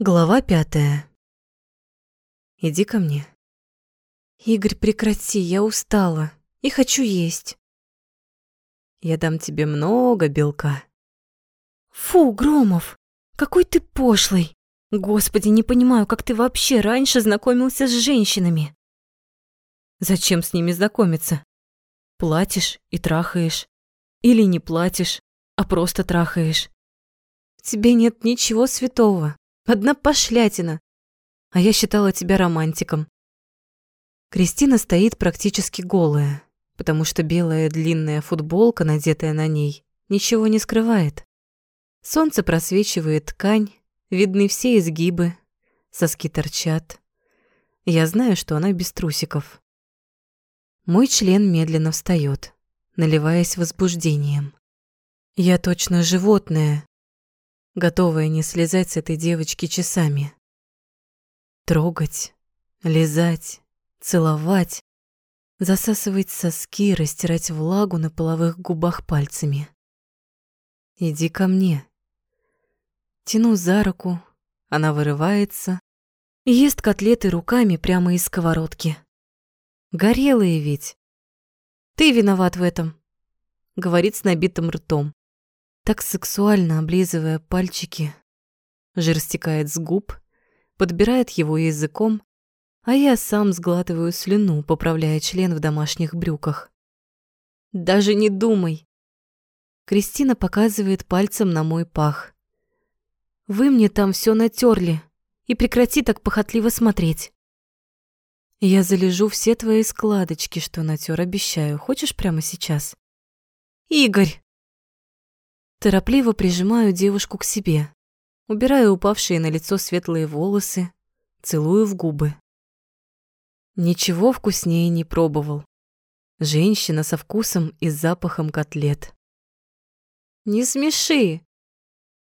Глава пятая. Иди ко мне. Игорь, прекрати, я устала и хочу есть. Я дам тебе много белка. Фу, Громов, какой ты пошлый. Господи, не понимаю, как ты вообще раньше знакомился с женщинами. Зачем с ними знакомиться? Платишь и трахаешь. Или не платишь, а просто трахаешь. В тебе нет ничего святого. Одна пошлятина. А я считала тебя романтиком. Кристина стоит практически голая, потому что белая длинная футболка, надетая на ней, ничего не скрывает. Солнце просвечивает ткань, видны все изгибы, соски торчат. Я знаю, что она без трусиков. Мой член медленно встает, наливаясь возбуждением. Я точно животное, готовая не слезать с этой девочки часами. Трогать, лизать, целовать, засасывать соски, растирать влагу на половых губах пальцами. «Иди ко мне». Тяну за руку, она вырывается и ест котлеты руками прямо из сковородки. Горелые ведь. Ты виноват в этом, говорит с набитым ртом так сексуально облизывая пальчики. Жир стекает с губ, подбирает его языком, а я сам сглатываю слюну, поправляя член в домашних брюках. «Даже не думай!» Кристина показывает пальцем на мой пах. «Вы мне там все натерли, и прекрати так похотливо смотреть!» «Я залежу все твои складочки, что натер, обещаю. Хочешь прямо сейчас?» «Игорь!» Торопливо прижимаю девушку к себе, убираю упавшие на лицо светлые волосы, целую в губы. Ничего вкуснее не пробовал. Женщина со вкусом и запахом котлет. «Не смеши!»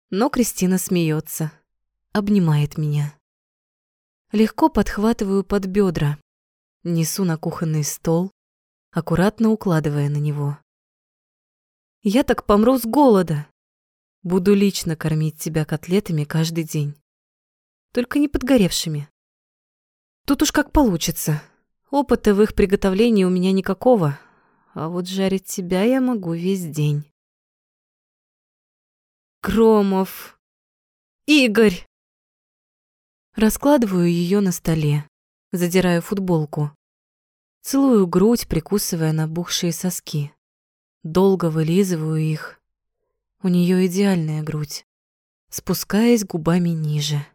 Но Кристина смеется, обнимает меня. Легко подхватываю под бедра, несу на кухонный стол, аккуратно укладывая на него. Я так помру с голода. Буду лично кормить тебя котлетами каждый день. Только не подгоревшими. Тут уж как получится. Опыта в их приготовлении у меня никакого, а вот жарить тебя я могу весь день. Громов. Игорь. Раскладываю ее на столе, задираю футболку. Целую грудь, прикусывая набухшие соски. Долго вылизываю их. У нее идеальная грудь, спускаясь губами ниже.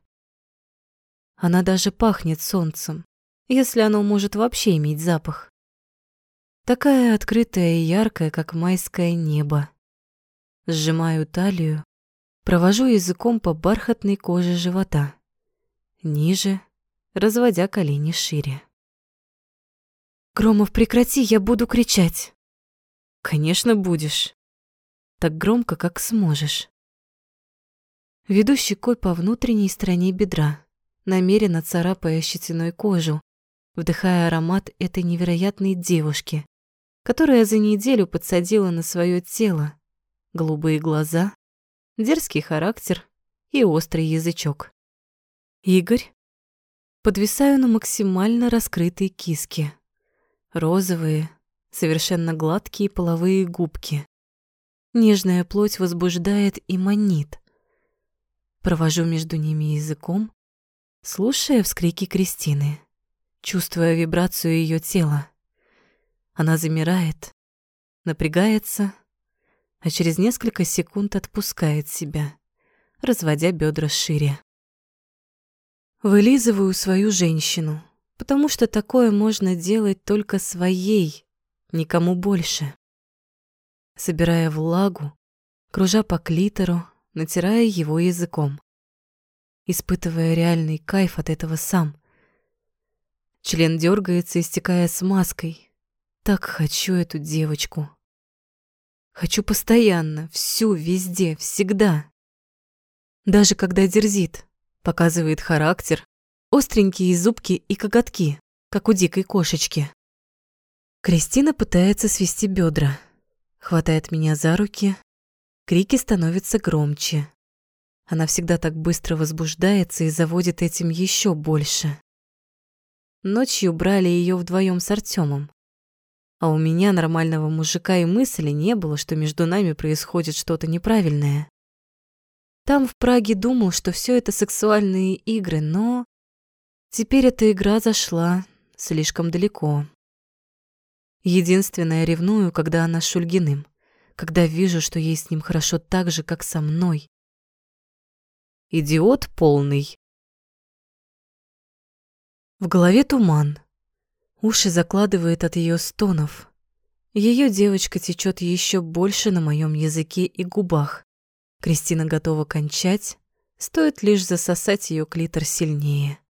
Она даже пахнет солнцем, если оно может вообще иметь запах. Такая открытая и яркая, как майское небо. Сжимаю талию, провожу языком по бархатной коже живота. Ниже, разводя колени шире. «Громов, прекрати, я буду кричать!» Конечно, будешь. Так громко, как сможешь. Веду щекой по внутренней стороне бедра, намеренно царапая щетиной кожу, вдыхая аромат этой невероятной девушки, которая за неделю подсадила на свое тело голубые глаза, дерзкий характер и острый язычок. Игорь? Подвисаю на максимально раскрытой киске. Розовые, совершенно гладкие половые губки. Нежная плоть возбуждает и манит. Провожу между ними языком, слушая вскрики Кристины, чувствуя вибрацию ее тела. Она замирает, напрягается, а через несколько секунд отпускает себя, разводя бедра шире. Вылизываю свою женщину, потому что такое можно делать только своей, никому больше. Собирая влагу, кружа по клитору, натирая его языком, испытывая реальный кайф от этого сам. Член дергается, истекая смазкой. Так хочу эту девочку. Хочу постоянно, всю, везде, всегда. Даже когда дерзит, показывает характер, остренькие зубки и коготки, как у дикой кошечки. Кристина пытается свести бедра, хватает меня за руки, крики становятся громче. Она всегда так быстро возбуждается и заводит этим еще больше. Ночью брали ее вдвоем с Артемом. А у меня нормального мужика и мысли не было, что между нами происходит что-то неправильное. Там в Праге думал, что все это сексуальные игры, но теперь эта игра зашла слишком далеко. Единственное ревную, когда она с Шульгиным, когда вижу, что ей с ним хорошо так же, как со мной. Идиот полный. В голове туман. Уши закладывает от ее стонов. Ее девочка течет еще больше на моем языке и губах. Кристина готова кончать, стоит лишь засосать ее клитор сильнее.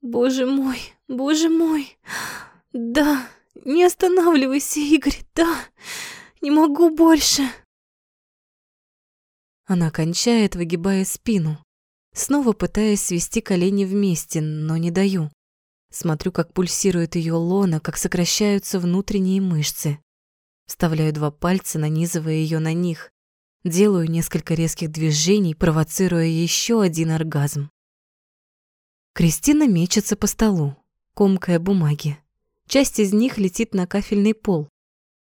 Боже мой, боже мой. Да, не останавливайся, Игорь, да. Не могу больше. Она кончает, выгибая спину, снова пытаясь свести колени вместе, но не даю. Смотрю, как пульсирует ее лона, как сокращаются внутренние мышцы. Вставляю два пальца, нанизывая ее на них. Делаю несколько резких движений, провоцируя еще один оргазм. Кристина мечется по столу, комкая бумаги. Часть из них летит на кафельный пол,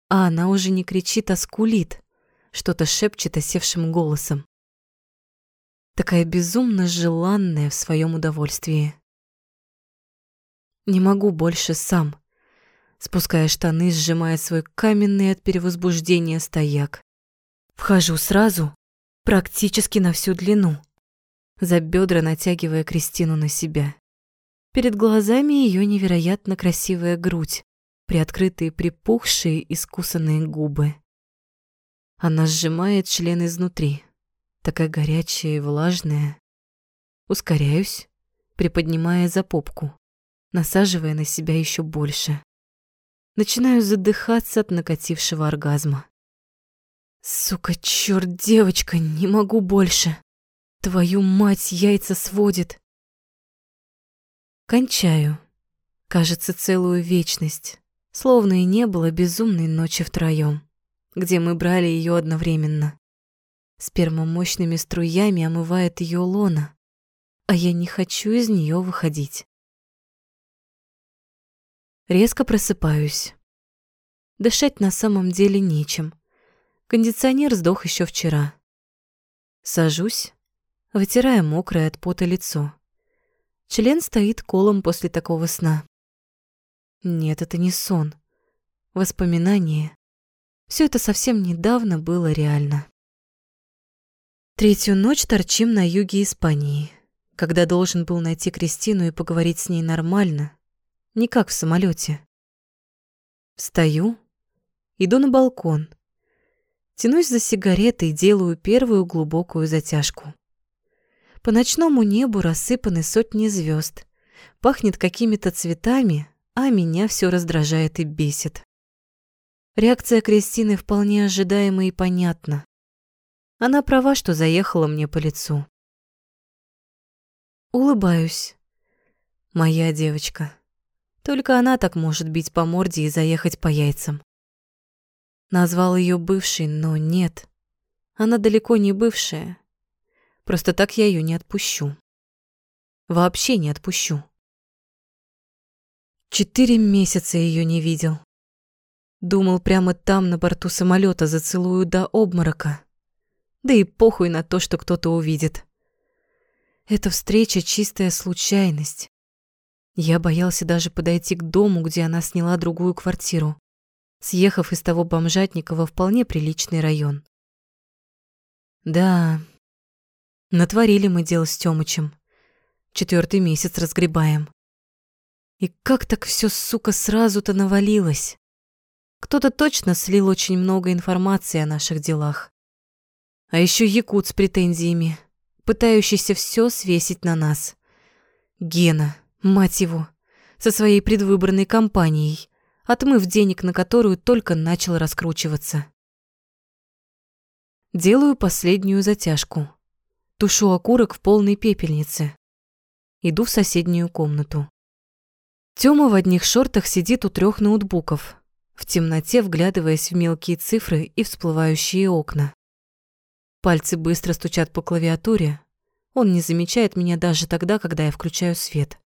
а она уже не кричит, а скулит, что-то шепчет осевшим голосом. Такая безумно желанная в своем удовольствии. Не могу больше сам, спуская штаны, сжимая свой каменный от перевозбуждения стояк. Вхожу сразу, практически на всю длину за бедра натягивая Кристину на себя. Перед глазами ее невероятно красивая грудь, приоткрытые припухшие искусанные губы. Она сжимает член изнутри, такая горячая и влажная. Ускоряюсь, приподнимая за попку, насаживая на себя еще больше. Начинаю задыхаться от накатившего оргазма. Сука, черт, девочка, не могу больше. Твою мать, яйца сводит. Кончаю. Кажется, целую вечность. Словно и не было безумной ночи втроём, где мы брали её одновременно. Сперма мощными струями омывает её лона, а я не хочу из неё выходить. Резко просыпаюсь. Дышать на самом деле нечем. Кондиционер сдох ещё вчера. Сажусь вытирая мокрое от пота лицо. Член стоит колом после такого сна. Нет, это не сон. Воспоминание. Все это совсем недавно было реально. Третью ночь торчим на юге Испании, когда должен был найти Кристину и поговорить с ней нормально, не как в самолете. Встаю, иду на балкон, тянусь за сигаретой и делаю первую глубокую затяжку. По ночному небу рассыпаны сотни звезд. Пахнет какими-то цветами, а меня все раздражает и бесит. Реакция Кристины вполне ожидаема и понятна. Она права, что заехала мне по лицу. Улыбаюсь. Моя девочка. Только она так может бить по морде и заехать по яйцам. Назвал ее бывшей, но нет. Она далеко не бывшая. Просто так я ее не отпущу. Вообще не отпущу. Четыре месяца ее не видел. Думал, прямо там, на борту самолета, зацелую до обморока. Да и похуй на то, что кто-то увидит. Эта встреча — чистая случайность. Я боялся даже подойти к дому, где она сняла другую квартиру, съехав из того бомжатника во вполне приличный район. Да, Натворили мы дело с Тёмычем. Четвертый месяц разгребаем. И как так все, сука, сразу-то навалилось? Кто-то точно слил очень много информации о наших делах. А еще якут с претензиями, пытающийся все свесить на нас. Гена, мать его, со своей предвыборной кампанией, отмыв денег, на которую только начал раскручиваться. Делаю последнюю затяжку. Тушу окурок в полной пепельнице. Иду в соседнюю комнату. Тёма в одних шортах сидит у трёх ноутбуков, в темноте вглядываясь в мелкие цифры и всплывающие окна. Пальцы быстро стучат по клавиатуре. Он не замечает меня даже тогда, когда я включаю свет.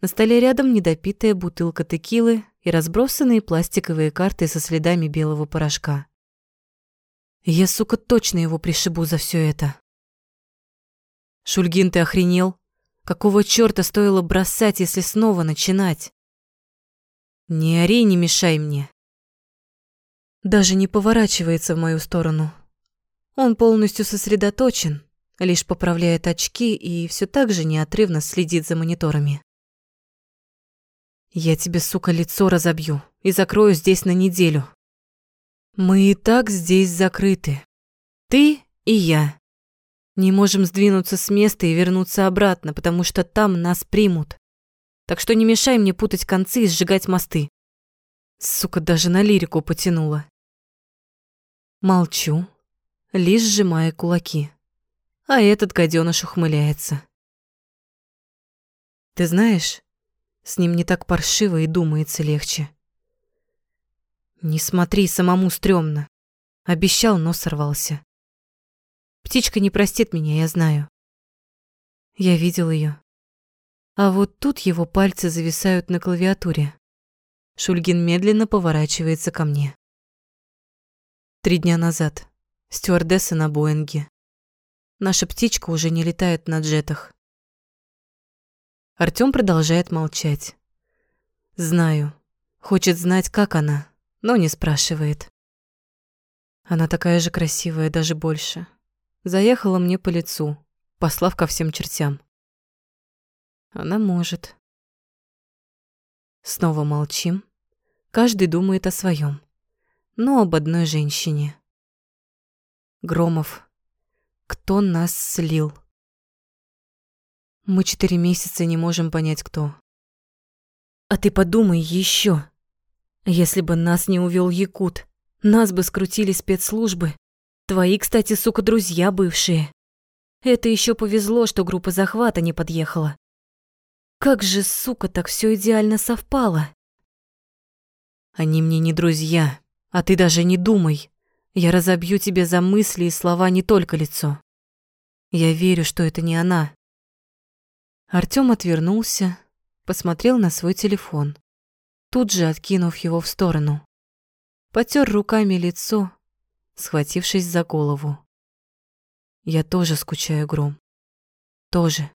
На столе рядом недопитая бутылка текилы и разбросанные пластиковые карты со следами белого порошка. Я, сука, точно его пришибу за все это. Шульгин, ты охренел? Какого чёрта стоило бросать, если снова начинать? Не ори, не мешай мне. Даже не поворачивается в мою сторону. Он полностью сосредоточен, лишь поправляет очки и все так же неотрывно следит за мониторами. Я тебе, сука, лицо разобью и закрою здесь на неделю. Мы и так здесь закрыты. Ты и я. Не можем сдвинуться с места и вернуться обратно, потому что там нас примут. Так что не мешай мне путать концы и сжигать мосты. Сука, даже на лирику потянула. Молчу, лишь сжимая кулаки. А этот гадёныш ухмыляется. Ты знаешь, с ним не так паршиво и думается легче. Не смотри, самому стрёмно. Обещал, но сорвался. Птичка не простит меня, я знаю. Я видел ее. А вот тут его пальцы зависают на клавиатуре. Шульгин медленно поворачивается ко мне. Три дня назад. Стюардесса на Боинге. Наша птичка уже не летает на джетах. Артём продолжает молчать. Знаю. Хочет знать, как она, но не спрашивает. Она такая же красивая, даже больше заехала мне по лицу, послав ко всем чертям. Она может. Снова молчим. Каждый думает о своем, но об одной женщине. Громов. Кто нас слил? Мы четыре месяца не можем понять, кто. А ты подумай еще. Если бы нас не увел Якут, нас бы скрутили спецслужбы, Твои, кстати, сука, друзья бывшие. Это еще повезло, что группа захвата не подъехала. Как же, сука, так все идеально совпало. Они мне не друзья, а ты даже не думай. Я разобью тебе за мысли и слова не только лицо. Я верю, что это не она. Артём отвернулся, посмотрел на свой телефон, тут же откинув его в сторону. Потер руками лицо, схватившись за голову. Я тоже скучаю, Гром. Тоже.